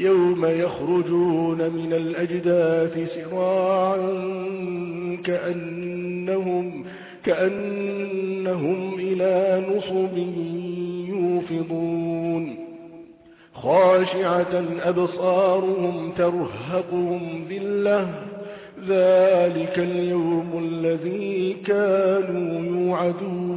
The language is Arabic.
يوم يخرجون من الأجداث سراعا كأنهم, كأنهم إلى نصب يوفضون. خاشعة أبصارهم ترهقهم ذلة. ذلك اليوم الذي كانوا يوعدون.